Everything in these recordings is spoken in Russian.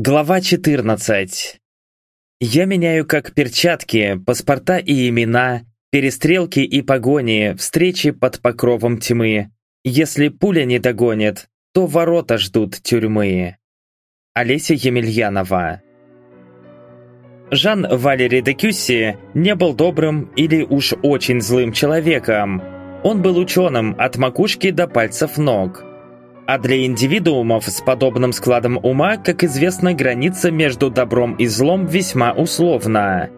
Глава 14. Я меняю как перчатки, паспорта и имена, перестрелки и погони, встречи под покровом тьмы. Если пуля не догонит, то ворота ждут тюрьмы. Олеся Емельянова Жан Валери де Кюсси не был добрым или уж очень злым человеком. Он был ученым от макушки до пальцев ног – а для индивидуумов с подобным складом ума, как известно, граница между добром и злом весьма условна.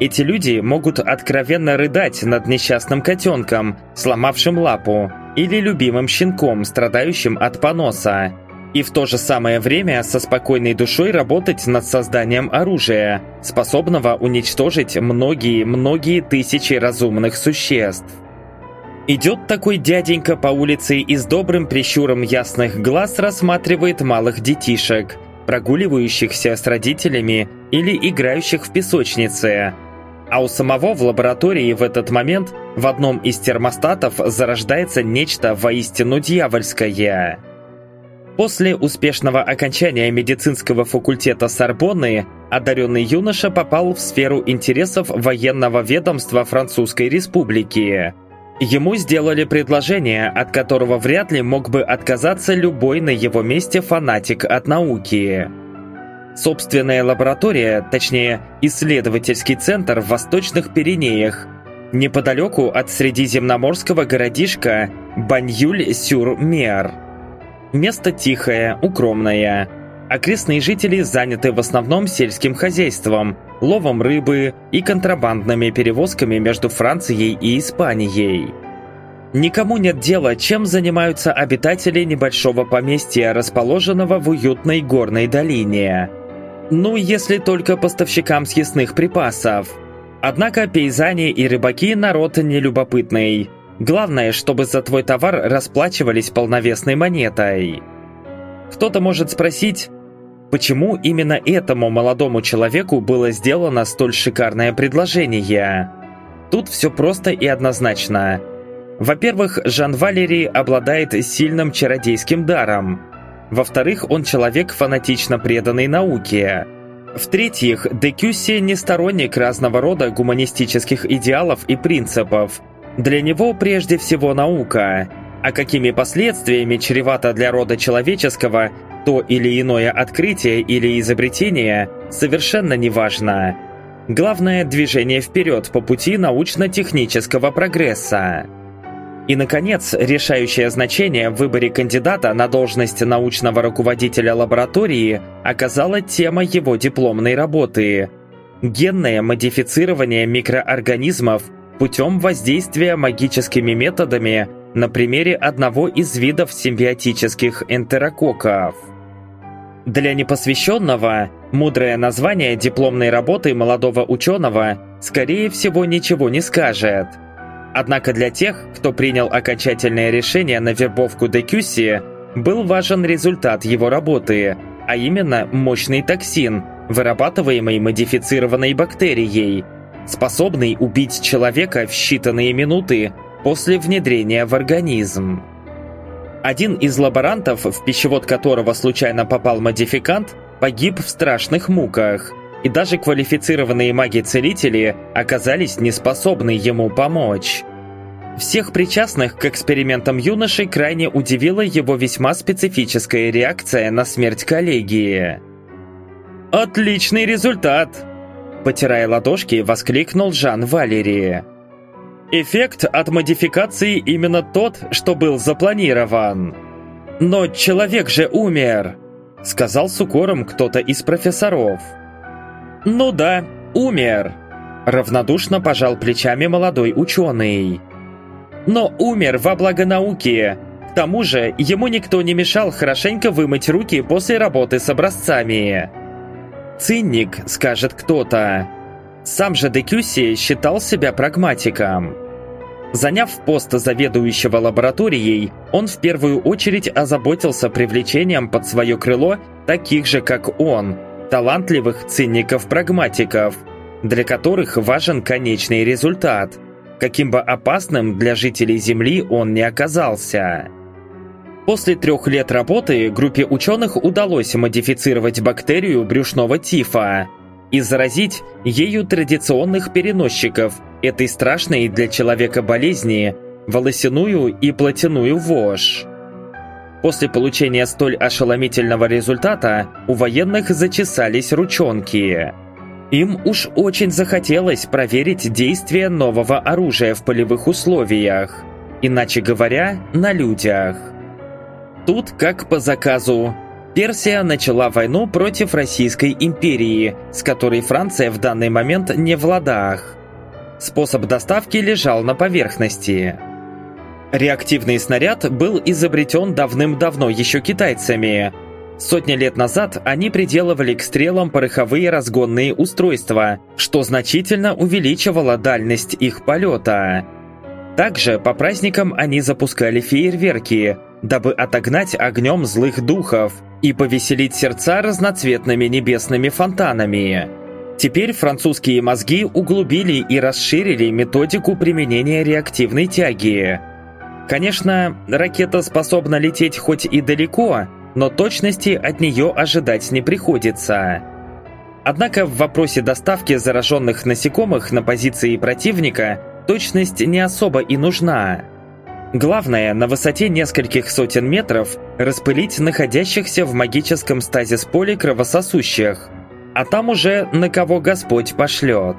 Эти люди могут откровенно рыдать над несчастным котенком, сломавшим лапу, или любимым щенком, страдающим от поноса, и в то же самое время со спокойной душой работать над созданием оружия, способного уничтожить многие-многие тысячи разумных существ. Идет такой дяденька по улице и с добрым прищуром ясных глаз рассматривает малых детишек, прогуливающихся с родителями или играющих в песочнице. А у самого в лаборатории в этот момент в одном из термостатов зарождается нечто воистину дьявольское. После успешного окончания медицинского факультета Сорбонны одаренный юноша попал в сферу интересов военного ведомства Французской Республики – Ему сделали предложение, от которого вряд ли мог бы отказаться любой на его месте фанатик от науки. Собственная лаборатория, точнее, исследовательский центр в Восточных Пиренеях, неподалеку от средиземноморского городишка Баньюль-сюр-Мер. Место тихое, укромное. Окрестные жители заняты в основном сельским хозяйством – ловом рыбы и контрабандными перевозками между Францией и Испанией. Никому нет дела, чем занимаются обитатели небольшого поместья, расположенного в уютной горной долине. Ну, если только поставщикам съестных припасов. Однако пейзане и рыбаки народ нелюбопытный. Главное, чтобы за твой товар расплачивались полновесной монетой. Кто-то может спросить, Почему именно этому молодому человеку было сделано столь шикарное предложение? Тут все просто и однозначно. Во-первых, Жан Валери обладает сильным чародейским даром. Во-вторых, он человек фанатично преданный науке. В-третьих, Декюсси не сторонник разного рода гуманистических идеалов и принципов. Для него прежде всего наука. А какими последствиями чревато для рода человеческого то или иное открытие или изобретение совершенно не важно. Главное – движение вперед по пути научно-технического прогресса. И, наконец, решающее значение в выборе кандидата на должность научного руководителя лаборатории оказала тема его дипломной работы – генное модифицирование микроорганизмов путем воздействия магическими методами на примере одного из видов симбиотических энтерококков. Для непосвященного мудрое название дипломной работы молодого ученого скорее всего ничего не скажет. Однако для тех, кто принял окончательное решение на вербовку Декюси, был важен результат его работы, а именно мощный токсин, вырабатываемый модифицированной бактерией, способный убить человека в считанные минуты после внедрения в организм. Один из лаборантов, в пищевод которого случайно попал модификант, погиб в страшных муках, и даже квалифицированные маги-целители оказались неспособны ему помочь. Всех причастных к экспериментам юноши крайне удивила его весьма специфическая реакция на смерть коллеги. «Отличный результат!» Потирая ладошки, воскликнул Жан Валерий. Эффект от модификации именно тот, что был запланирован. «Но человек же умер!» — сказал с укором кто-то из профессоров. «Ну да, умер!» — равнодушно пожал плечами молодой ученый. «Но умер во благо науки. К тому же ему никто не мешал хорошенько вымыть руки после работы с образцами». «Цинник», — скажет кто-то. Сам же Декюси считал себя прагматиком. Заняв пост заведующего лабораторией, он в первую очередь озаботился привлечением под свое крыло таких же, как он, талантливых циников-прагматиков, для которых важен конечный результат, каким бы опасным для жителей Земли он не оказался. После трех лет работы группе ученых удалось модифицировать бактерию брюшного тифа и заразить ею традиционных переносчиков этой страшной для человека болезни волосяную и плотяную вошь. После получения столь ошеломительного результата у военных зачесались ручонки. Им уж очень захотелось проверить действие нового оружия в полевых условиях, иначе говоря, на людях. Тут, как по заказу, Персия начала войну против Российской империи, с которой Франция в данный момент не в ладах. Способ доставки лежал на поверхности. Реактивный снаряд был изобретен давным-давно еще китайцами. Сотни лет назад они приделывали к стрелам пороховые разгонные устройства, что значительно увеличивало дальность их полета. Также по праздникам они запускали фейерверки, дабы отогнать огнем злых духов и повеселить сердца разноцветными небесными фонтанами. Теперь французские мозги углубили и расширили методику применения реактивной тяги – Конечно, ракета способна лететь хоть и далеко, но точности от нее ожидать не приходится. Однако в вопросе доставки зараженных насекомых на позиции противника точность не особо и нужна. Главное, на высоте нескольких сотен метров распылить находящихся в магическом стазис поле кровососущих, а там уже на кого Господь пошлет.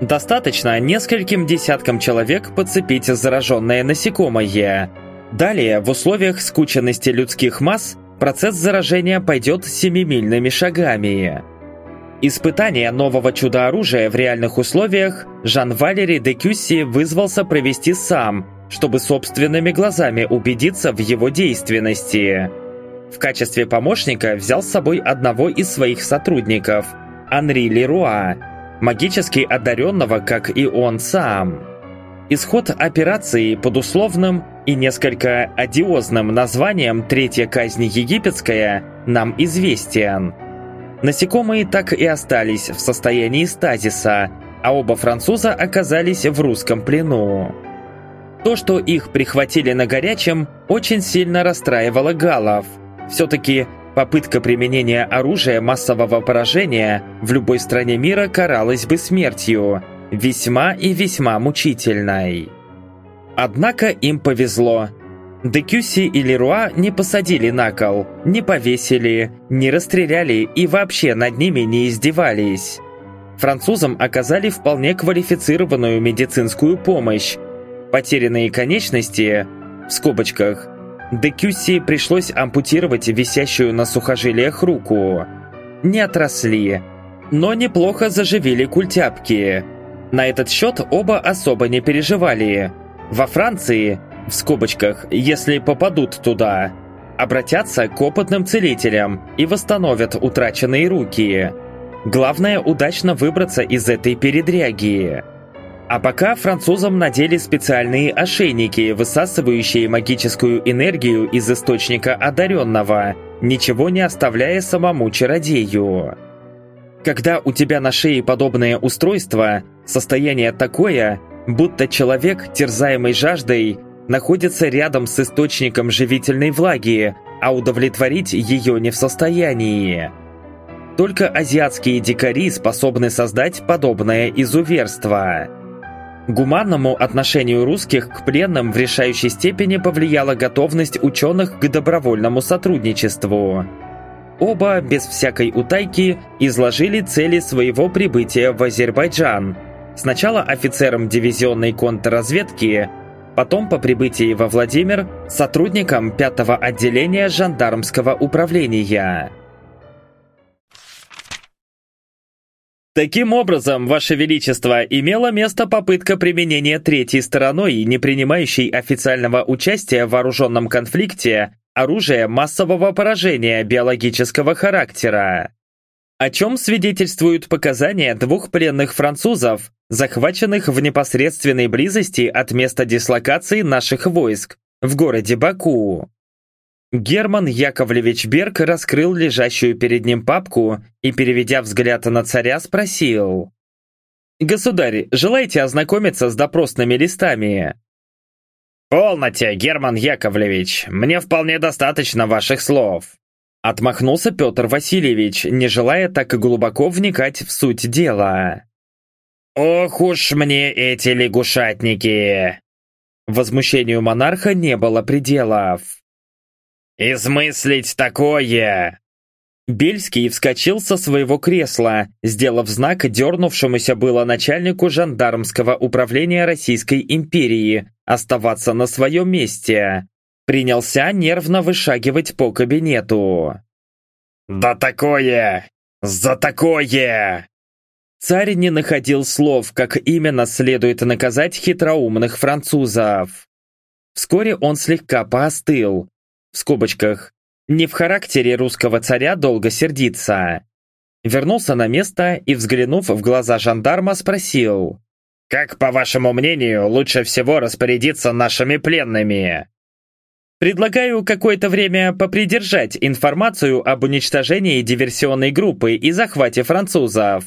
Достаточно нескольким десяткам человек подцепить зараженное насекомое. Далее, в условиях скученности людских масс, процесс заражения пойдет семимильными шагами. Испытание нового чудо-оружия в реальных условиях Жан-Валери де Кюсси вызвался провести сам, чтобы собственными глазами убедиться в его действенности. В качестве помощника взял с собой одного из своих сотрудников – Анри Леруа, магически одаренного, как и он сам. Исход операции под условным и несколько одиозным названием «Третья казнь египетская» нам известен. Насекомые так и остались в состоянии стазиса, а оба француза оказались в русском плену. То, что их прихватили на горячем, очень сильно расстраивало галов. Все-таки Попытка применения оружия массового поражения в любой стране мира каралась бы смертью, весьма и весьма мучительной. Однако им повезло. Декюси и Леруа не посадили на кол, не повесили, не расстреляли и вообще над ними не издевались. Французам оказали вполне квалифицированную медицинскую помощь. Потерянные конечности, в скобочках, Декюси пришлось ампутировать висящую на сухожилиях руку. Не отросли, но неплохо заживили культяпки. На этот счет оба особо не переживали. Во Франции, в скобочках, если попадут туда, обратятся к опытным целителям и восстановят утраченные руки. Главное удачно выбраться из этой передряги. А пока французам надели специальные ошейники, высасывающие магическую энергию из источника одаренного, ничего не оставляя самому чародею. Когда у тебя на шее подобное устройство, состояние такое, будто человек, терзаемый жаждой, находится рядом с источником живительной влаги, а удовлетворить ее не в состоянии. Только азиатские дикари способны создать подобное изуверство. Гуманному отношению русских к пленным в решающей степени повлияла готовность ученых к добровольному сотрудничеству. Оба, без всякой утайки, изложили цели своего прибытия в Азербайджан. Сначала офицером дивизионной контрразведки, потом по прибытии во Владимир сотрудником пятого отделения жандармского управления. Таким образом, Ваше Величество, имела место попытка применения третьей стороной, не принимающей официального участия в вооруженном конфликте, оружия массового поражения биологического характера. О чем свидетельствуют показания двух пленных французов, захваченных в непосредственной близости от места дислокации наших войск в городе Баку. Герман Яковлевич Берг раскрыл лежащую перед ним папку и, переведя взгляд на царя, спросил. «Государь, желаете ознакомиться с допросными листами?» «Полноте, Герман Яковлевич, мне вполне достаточно ваших слов». Отмахнулся Петр Васильевич, не желая так глубоко вникать в суть дела. «Ох уж мне эти лягушатники!» Возмущению монарха не было пределов. «Измыслить такое! Бельский вскочил со своего кресла, сделав знак дернувшемуся было начальнику жандармского управления Российской империи оставаться на своем месте. Принялся нервно вышагивать по кабинету. «Да такое! За такое!» Царь не находил слов, как именно следует наказать хитроумных французов. Вскоре он слегка поостыл. В скобочках не в характере русского царя долго сердиться. Вернулся на место и, взглянув в глаза жандарма, спросил. «Как, по вашему мнению, лучше всего распорядиться нашими пленными?» Предлагаю какое-то время попридержать информацию об уничтожении диверсионной группы и захвате французов.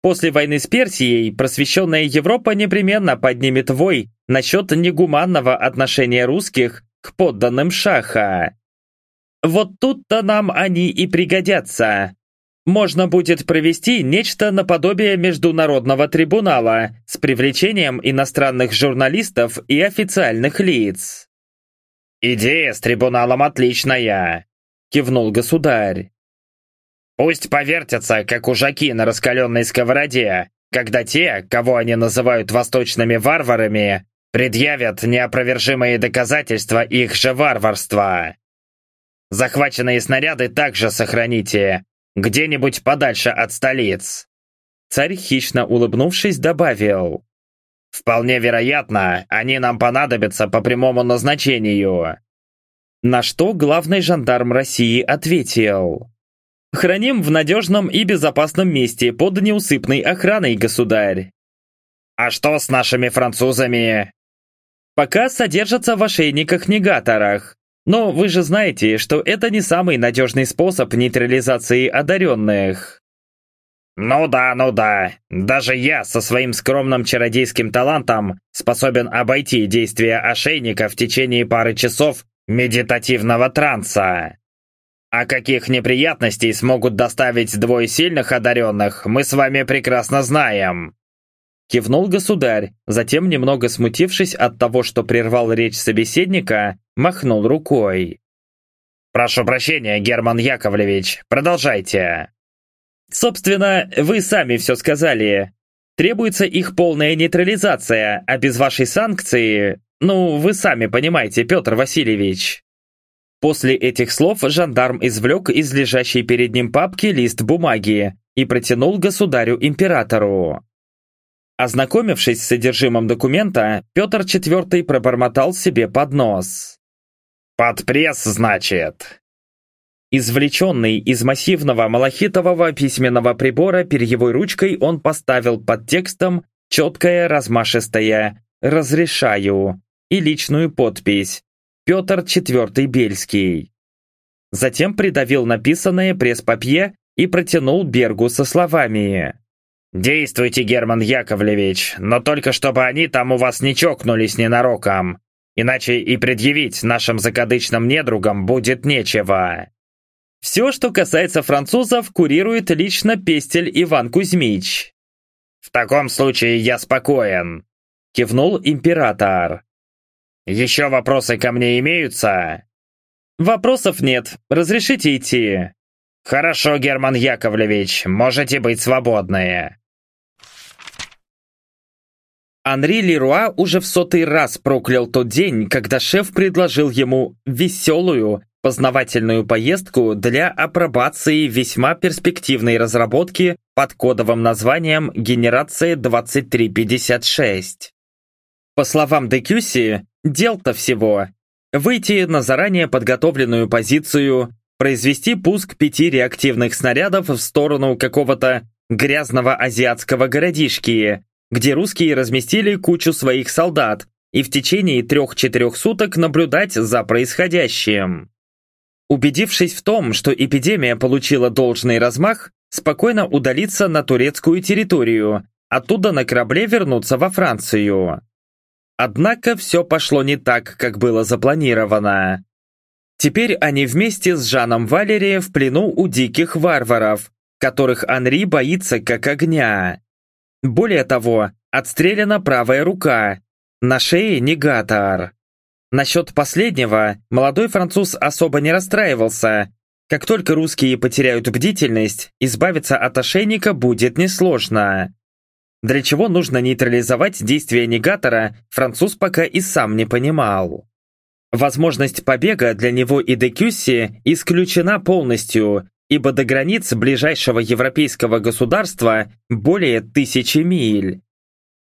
После войны с Персией просвещенная Европа непременно поднимет вой насчет негуманного отношения русских к подданным шаха. Вот тут-то нам они и пригодятся. Можно будет провести нечто наподобие международного трибунала с привлечением иностранных журналистов и официальных лиц. «Идея с трибуналом отличная», — кивнул государь. «Пусть повертятся, как ужаки на раскаленной сковороде, когда те, кого они называют восточными варварами, предъявят неопровержимые доказательства их же варварства. Захваченные снаряды также сохраните. Где-нибудь подальше от столиц. Царь, хищно улыбнувшись, добавил. Вполне вероятно, они нам понадобятся по прямому назначению. На что главный жандарм России ответил. Храним в надежном и безопасном месте под неусыпной охраной, государь. А что с нашими французами? Пока содержатся в ошейниках-негаторах, но вы же знаете, что это не самый надежный способ нейтрализации одаренных. Ну да, ну да. Даже я со своим скромным чародейским талантом способен обойти действия ошейника в течение пары часов медитативного транса. А каких неприятностей смогут доставить двое сильных одаренных, мы с вами прекрасно знаем. Кивнул государь, затем, немного смутившись от того, что прервал речь собеседника, махнул рукой. «Прошу прощения, Герман Яковлевич, продолжайте». «Собственно, вы сами все сказали. Требуется их полная нейтрализация, а без вашей санкции... Ну, вы сами понимаете, Петр Васильевич». После этих слов жандарм извлек из лежащей перед ним папки лист бумаги и протянул государю-императору. Ознакомившись с содержимым документа, Петр IV пробормотал себе под нос. «Под пресс, значит?» Извлеченный из массивного малахитового письменного прибора перьевой ручкой он поставил под текстом четкое размашистое «Разрешаю» и личную подпись «Петр IV Бельский». Затем придавил написанное пресс-папье и протянул Бергу со словами «Действуйте, Герман Яковлевич, но только чтобы они там у вас не чокнулись ненароком, иначе и предъявить нашим закадычным недругам будет нечего». Все, что касается французов, курирует лично Пестель Иван Кузьмич. «В таком случае я спокоен», — кивнул император. «Еще вопросы ко мне имеются?» «Вопросов нет. Разрешите идти?» «Хорошо, Герман Яковлевич, можете быть свободны». Анри Леруа уже в сотый раз проклял тот день, когда шеф предложил ему веселую, познавательную поездку для апробации весьма перспективной разработки под кодовым названием «Генерация 2356». По словам Декюси, дел-то всего – выйти на заранее подготовленную позицию, произвести пуск пяти реактивных снарядов в сторону какого-то грязного азиатского городишки, где русские разместили кучу своих солдат, и в течение трех-четырех суток наблюдать за происходящим. Убедившись в том, что эпидемия получила должный размах, спокойно удалиться на турецкую территорию, оттуда на корабле вернуться во Францию. Однако все пошло не так, как было запланировано. Теперь они вместе с Жаном Валери в плену у диких варваров, которых Анри боится как огня. Более того, отстреляна правая рука, на шее негатор. Насчет последнего молодой француз особо не расстраивался. Как только русские потеряют бдительность, избавиться от ошейника будет несложно. Для чего нужно нейтрализовать действие негатора, француз пока и сам не понимал. Возможность побега для него и Декюсси исключена полностью, ибо до границ ближайшего европейского государства более тысячи миль.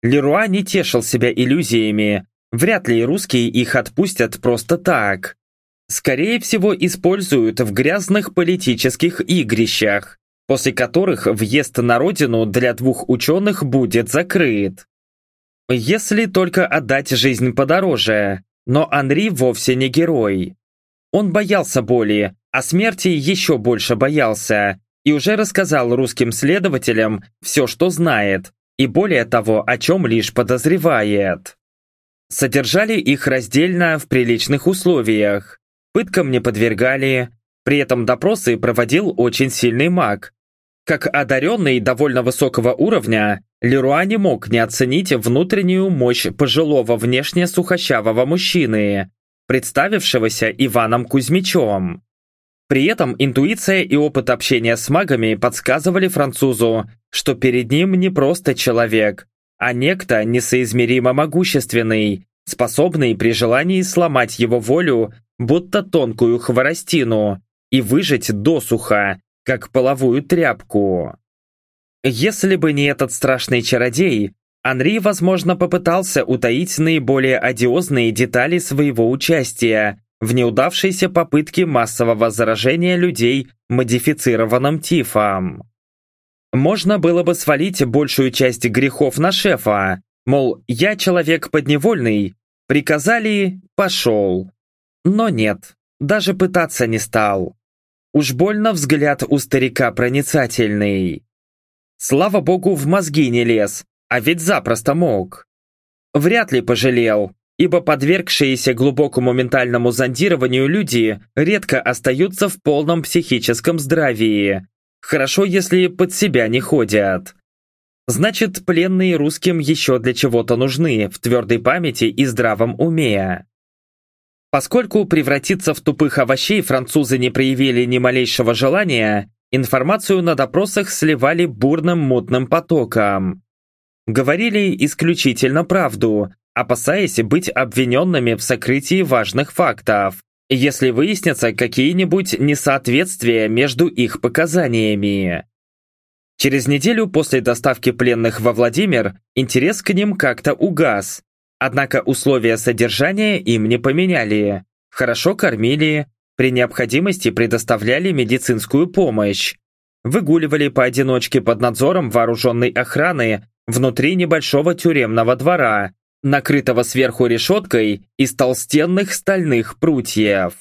Леруа не тешил себя иллюзиями, вряд ли русские их отпустят просто так. Скорее всего, используют в грязных политических игрищах, после которых въезд на родину для двух ученых будет закрыт. Если только отдать жизнь подороже, но Анри вовсе не герой. Он боялся боли, а смерти еще больше боялся, и уже рассказал русским следователям все, что знает, и более того, о чем лишь подозревает. Содержали их раздельно в приличных условиях, пыткам не подвергали, при этом допросы проводил очень сильный маг, как одаренный довольно высокого уровня, Леруа не мог не оценить внутреннюю мощь пожилого внешне сухощавого мужчины, представившегося Иваном Кузьмичем. При этом интуиция и опыт общения с магами подсказывали французу, что перед ним не просто человек, а некто несоизмеримо могущественный, способный при желании сломать его волю, будто тонкую хворостину, и выжить досуха, как половую тряпку. Если бы не этот страшный чародей, Анри, возможно, попытался утаить наиболее одиозные детали своего участия в неудавшейся попытке массового заражения людей модифицированным тифом. Можно было бы свалить большую часть грехов на шефа, мол, я человек подневольный, приказали – пошел. Но нет, даже пытаться не стал. Уж больно взгляд у старика проницательный. Слава богу, в мозги не лез, а ведь запросто мог. Вряд ли пожалел, ибо подвергшиеся глубокому ментальному зондированию люди редко остаются в полном психическом здравии. Хорошо, если под себя не ходят. Значит, пленные русским еще для чего-то нужны в твердой памяти и здравом уме. Поскольку превратиться в тупых овощей французы не проявили ни малейшего желания, информацию на допросах сливали бурным мутным потоком. Говорили исключительно правду, опасаясь быть обвиненными в сокрытии важных фактов, если выяснятся какие-нибудь несоответствия между их показаниями. Через неделю после доставки пленных во Владимир интерес к ним как-то угас, Однако условия содержания им не поменяли. Хорошо кормили, при необходимости предоставляли медицинскую помощь. Выгуливали поодиночке под надзором вооруженной охраны внутри небольшого тюремного двора, накрытого сверху решеткой из толстенных стальных прутьев.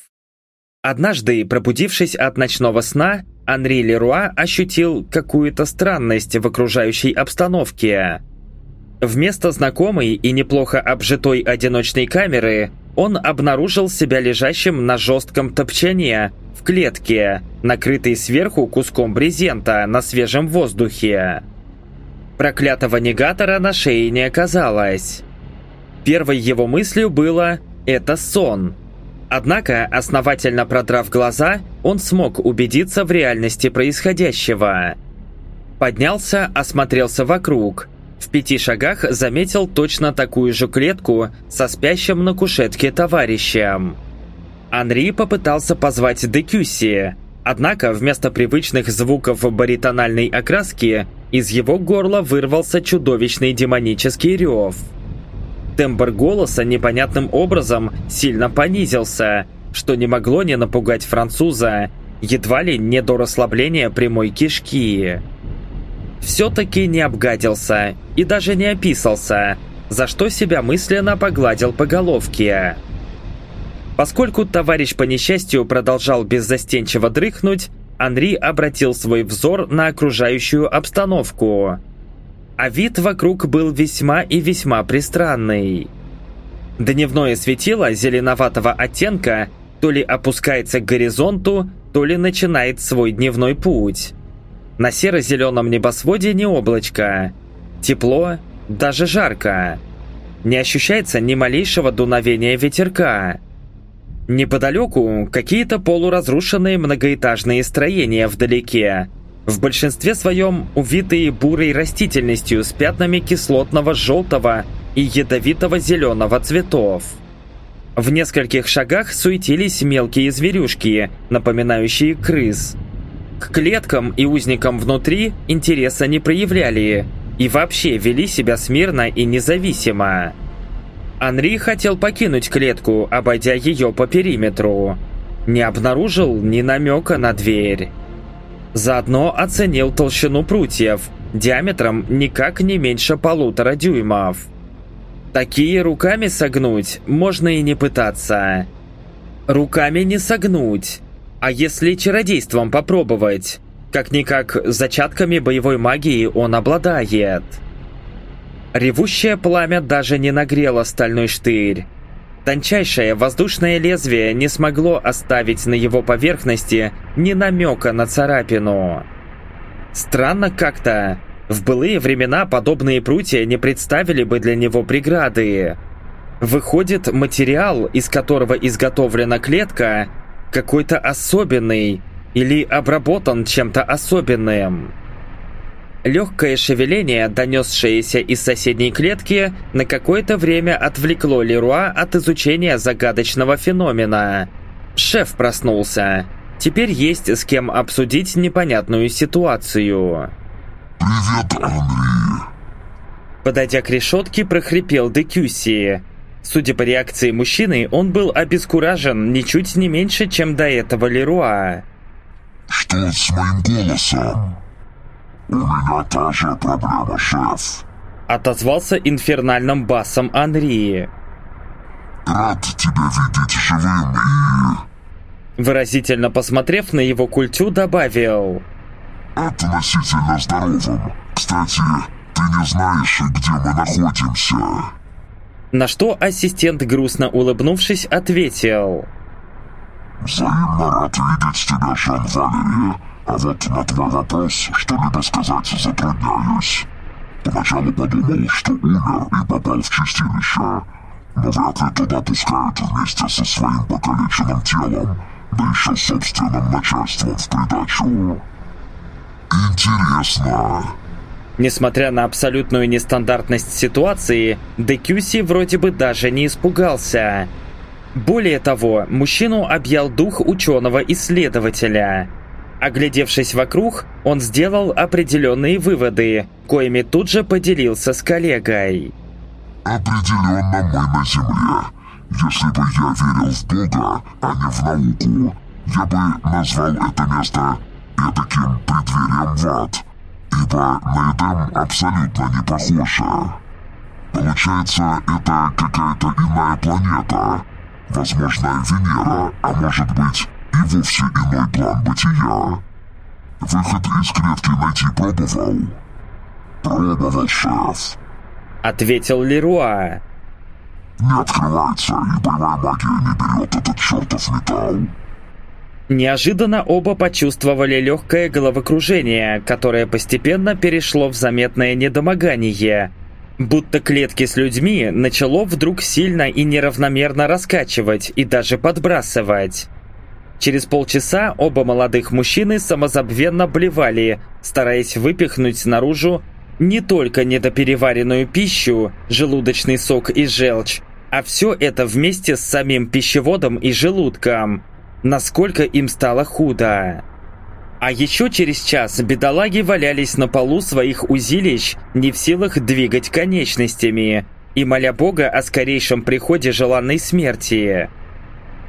Однажды, пробудившись от ночного сна, Анри Леруа ощутил какую-то странность в окружающей обстановке. Вместо знакомой и неплохо обжитой одиночной камеры он обнаружил себя лежащим на жестком топчане в клетке, накрытой сверху куском брезента на свежем воздухе. Проклятого негатора на шее не оказалось. Первой его мыслью было «это сон». Однако, основательно продрав глаза, он смог убедиться в реальности происходящего. Поднялся, осмотрелся вокруг – в пяти шагах заметил точно такую же клетку со спящим на кушетке товарищем. Анри попытался позвать Декюси, однако вместо привычных звуков баритональной окраски из его горла вырвался чудовищный демонический рев. Тембр голоса непонятным образом сильно понизился, что не могло не напугать француза, едва ли не до расслабления прямой кишки все-таки не обгадился и даже не описался, за что себя мысленно погладил по головке. Поскольку товарищ по несчастью продолжал беззастенчиво дрыхнуть, Анри обратил свой взор на окружающую обстановку. А вид вокруг был весьма и весьма пристранный. Дневное светило зеленоватого оттенка то ли опускается к горизонту, то ли начинает свой дневной путь. На серо-зеленом небосводе не облачко. Тепло, даже жарко. Не ощущается ни малейшего дуновения ветерка. Неподалеку какие-то полуразрушенные многоэтажные строения вдалеке, в большинстве своем увитые бурой растительностью с пятнами кислотного желтого и ядовитого зеленого цветов. В нескольких шагах суетились мелкие зверюшки, напоминающие крыс. К клеткам и узникам внутри интереса не проявляли и вообще вели себя смирно и независимо. Анри хотел покинуть клетку, обойдя ее по периметру. Не обнаружил ни намека на дверь. Заодно оценил толщину прутьев, диаметром никак не меньше полутора дюймов. Такие руками согнуть можно и не пытаться. Руками не согнуть. А если чародейством попробовать? Как-никак зачатками боевой магии он обладает. Ревущее пламя даже не нагрело стальной штырь. Тончайшее воздушное лезвие не смогло оставить на его поверхности ни намека на царапину. Странно как-то. В былые времена подобные прутья не представили бы для него преграды. Выходит, материал, из которого изготовлена клетка, какой-то особенный или обработан чем-то особенным. Легкое шевеление, донесшееся из соседней клетки, на какое-то время отвлекло Леруа от изучения загадочного феномена. Шеф проснулся. Теперь есть с кем обсудить непонятную ситуацию. «Привет, Анри!» Подойдя к решетке, прохрипел Декюси. Судя по реакции мужчины, он был обескуражен ничуть не меньше, чем до этого Леруа. «Что с моим голосом?» «У меня та же проблема, шеф!» Отозвался инфернальным басом Анри. «Рад тебя видеть живым и...» Выразительно посмотрев на его культю, добавил «Относительно здоровым. Кстати, ты не знаешь, где мы находимся?» На что ассистент, грустно улыбнувшись, ответил «Взаимно рад видеть тебя, Жан-Валерия. А вот на твой вопрос что-либо сказать затрудняюсь. Поначалу подумал, что умер и попал в чистилище, но вряд ли туда пускают вместе со своим покалеченным телом, да еще собственным начальством в придачу. Интересно. Несмотря на абсолютную нестандартность ситуации, Декюси вроде бы даже не испугался. Более того, мужчину объял дух ученого-исследователя. Оглядевшись вокруг, он сделал определенные выводы, коими тут же поделился с коллегой. Определенно мы на Земле. Если бы я верил в Бога, а не в науку, я бы назвал это место этаким преддверием в ад, ибо на Эдем абсолютно не похоже. Получается, это какая-то иная планета, возможно, Венера, а может быть и вовсе иной план бытия. Выход из клетки найти пробовал? Пробовал, шеф. Ответил Леруа. Не открывается, и боевая магия не берет этот чертов металл. Неожиданно оба почувствовали легкое головокружение, которое постепенно перешло в заметное недомогание. Будто клетки с людьми начало вдруг сильно и неравномерно раскачивать и даже подбрасывать. Через полчаса оба молодых мужчины самозабвенно блевали, стараясь выпихнуть наружу не только недопереваренную пищу, желудочный сок и желчь, а все это вместе с самим пищеводом и желудком. Насколько им стало худо. А еще через час бедолаги валялись на полу своих узилищ, не в силах двигать конечностями, и моля Бога о скорейшем приходе желанной смерти.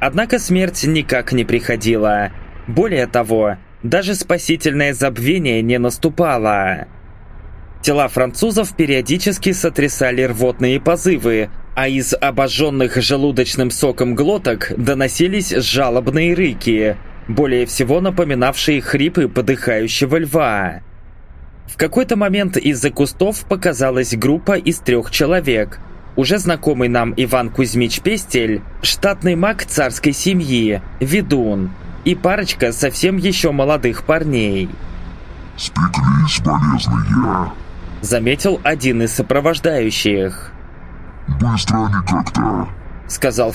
Однако смерть никак не приходила. Более того, даже спасительное забвение не наступало. Тела французов периодически сотрясали рвотные позывы, а из обожженных желудочным соком глоток доносились жалобные рыки, более всего напоминавшие хрипы подыхающего льва. В какой-то момент из-за кустов показалась группа из трех человек – уже знакомый нам Иван Кузьмич Пестель, штатный маг царской семьи, ведун, и парочка совсем еще молодых парней. «Спеклись, болезные!» Заметил один из сопровождающих. «Быстро они как-то!» Сказал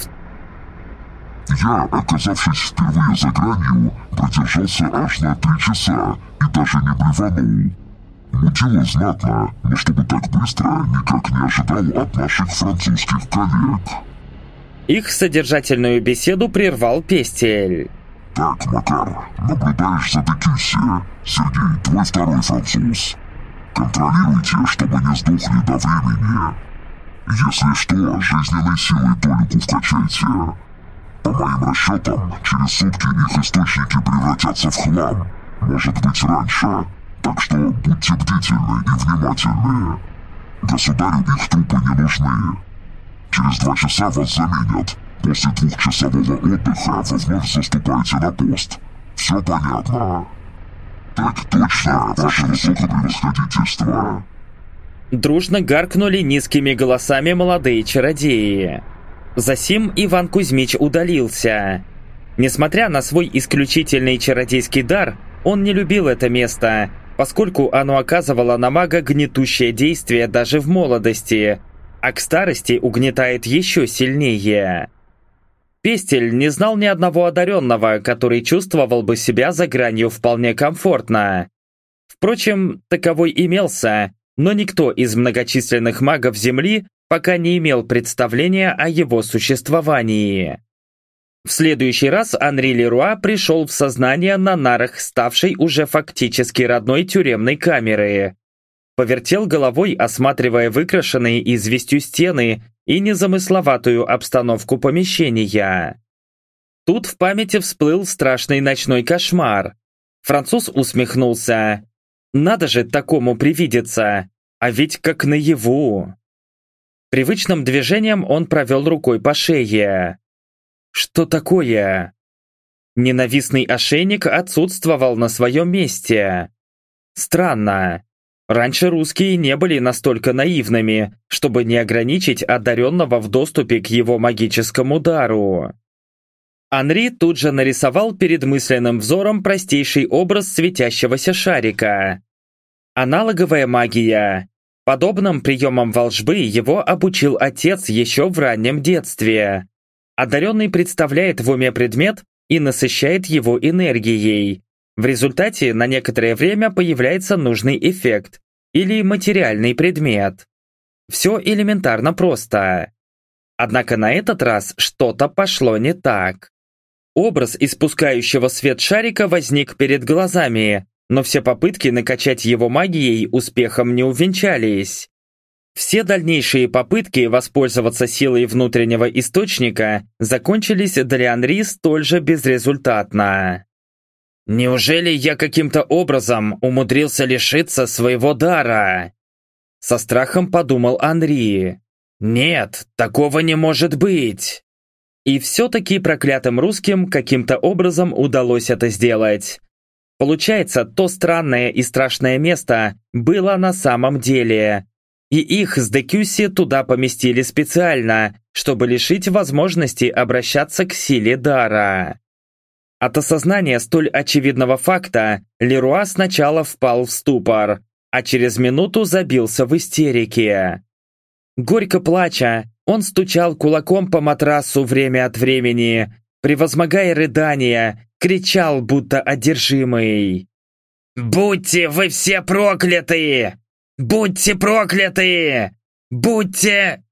я, оказавшись впервые за гранью, продержался аж на три часа и даже не блеванул. Мутило знатно, но чтобы так быстро, никак не ожидал от наших французских коллег. Их содержательную беседу прервал Пестель. Так, Макар, наблюдаешь за Декюси. Сергей, твой второй француз. Контролируйте, чтобы не сдохли до времени. Если что, жизненной силой толику вкачайте. По моим расчетам, через сутки их источники превратятся в хлам. Может быть, раньше. Так что будьте бдительны и внимательны. Государю их трупы не нужны. Через два часа вас заменят. После двухчасового отдыха вы вновь заступаете на пост. Все понятно? Так точно, ваше высокопревосходительство. Дружно гаркнули низкими голосами молодые чародеи. Засим Иван Кузьмич удалился. Несмотря на свой исключительный чародейский дар, он не любил это место, поскольку оно оказывало на мага гнетущее действие даже в молодости, а к старости угнетает еще сильнее. Пестель не знал ни одного одаренного, который чувствовал бы себя за гранью вполне комфортно. Впрочем, таковой имелся, но никто из многочисленных магов Земли пока не имел представления о его существовании. В следующий раз Анри Леруа пришел в сознание на нарах ставшей уже фактически родной тюремной камеры. Повертел головой, осматривая выкрашенные известью стены и незамысловатую обстановку помещения. Тут в памяти всплыл страшный ночной кошмар. Француз усмехнулся. «Надо же такому привидеться, а ведь как наяву!» Привычным движением он провел рукой по шее. Что такое? Ненавистный ошейник отсутствовал на своем месте. Странно. Раньше русские не были настолько наивными, чтобы не ограничить одаренного в доступе к его магическому дару. Анри тут же нарисовал перед мысленным взором простейший образ светящегося шарика. Аналоговая магия. Подобным приемам волжбы его обучил отец еще в раннем детстве. Одаренный представляет в уме предмет и насыщает его энергией. В результате на некоторое время появляется нужный эффект или материальный предмет. Все элементарно просто. Однако на этот раз что-то пошло не так. Образ испускающего свет шарика возник перед глазами, но все попытки накачать его магией успехом не увенчались. Все дальнейшие попытки воспользоваться силой внутреннего источника закончились для Анри столь же безрезультатно. «Неужели я каким-то образом умудрился лишиться своего дара?» Со страхом подумал Анри. «Нет, такого не может быть!» И все-таки проклятым русским каким-то образом удалось это сделать. Получается, то странное и страшное место было на самом деле. И их с Декюси туда поместили специально, чтобы лишить возможности обращаться к силе дара. От осознания столь очевидного факта Леруа сначала впал в ступор, а через минуту забился в истерике. Горько плача, он стучал кулаком по матрасу время от времени, превозмогая рыдания кричал, будто одержимый. «Будьте вы все прокляты! Будьте прокляты! Будьте...»